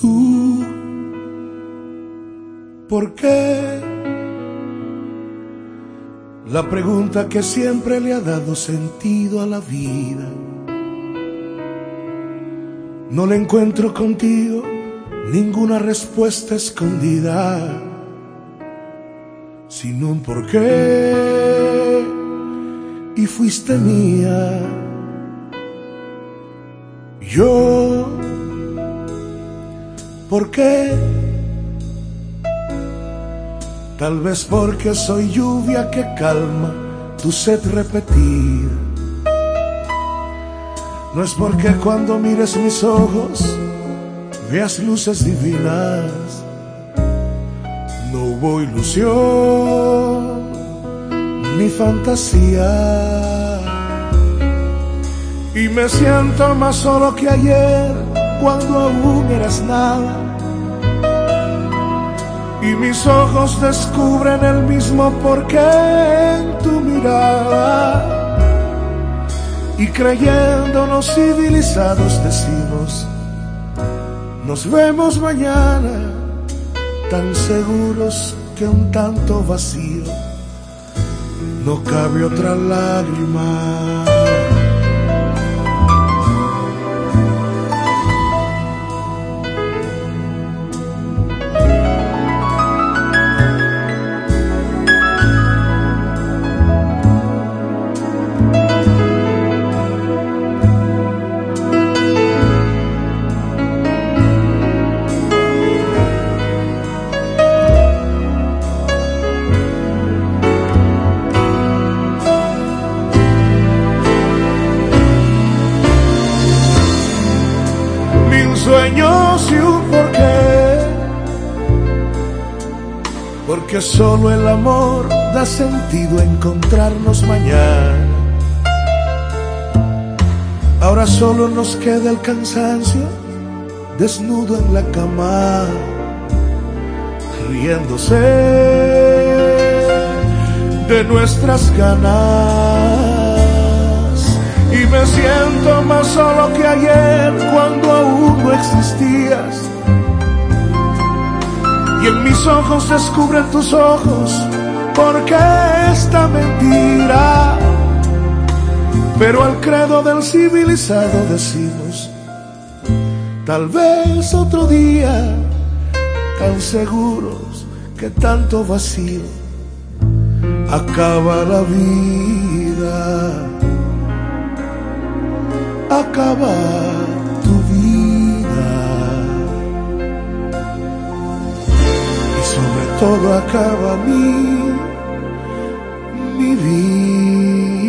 Tú, ¿por qué? La pregunta que siempre le ha dado sentido a la vida. No le encuentro contigo ninguna respuesta escondida, sino un porqué. Y fuiste mía. Yo, ¿por qué? Tal vez porque soy lluvia que calma tu sed repetida. No es porque cuando mires mis ojos veas luces divinas. No hubo ilusión ni fantasía. Y me siento más solo que ayer cuando aún eras nada y mis ojos descubren el mismo porqué en tu mirada. Y creyéndonos civilizados decimos, nos vemos mañana, tan seguros que un tanto vacío no cabe otra lágrima. Mil sueños y un porqué. Porque solo el amor da sentido encontrarnos mañana. Ahora solo nos queda el cansancio, desnudo en la cama, riéndose de nuestras ganas. Me siento más solo que ayer cuando aún no existías. Y en mis ojos descubren tus ojos porque esta mentira. Pero al credo del civilizado decimos, tal vez otro día, tan seguros que tanto vacío acaba la vida acaba tu vida y sobre todo acaba mi, mi vida.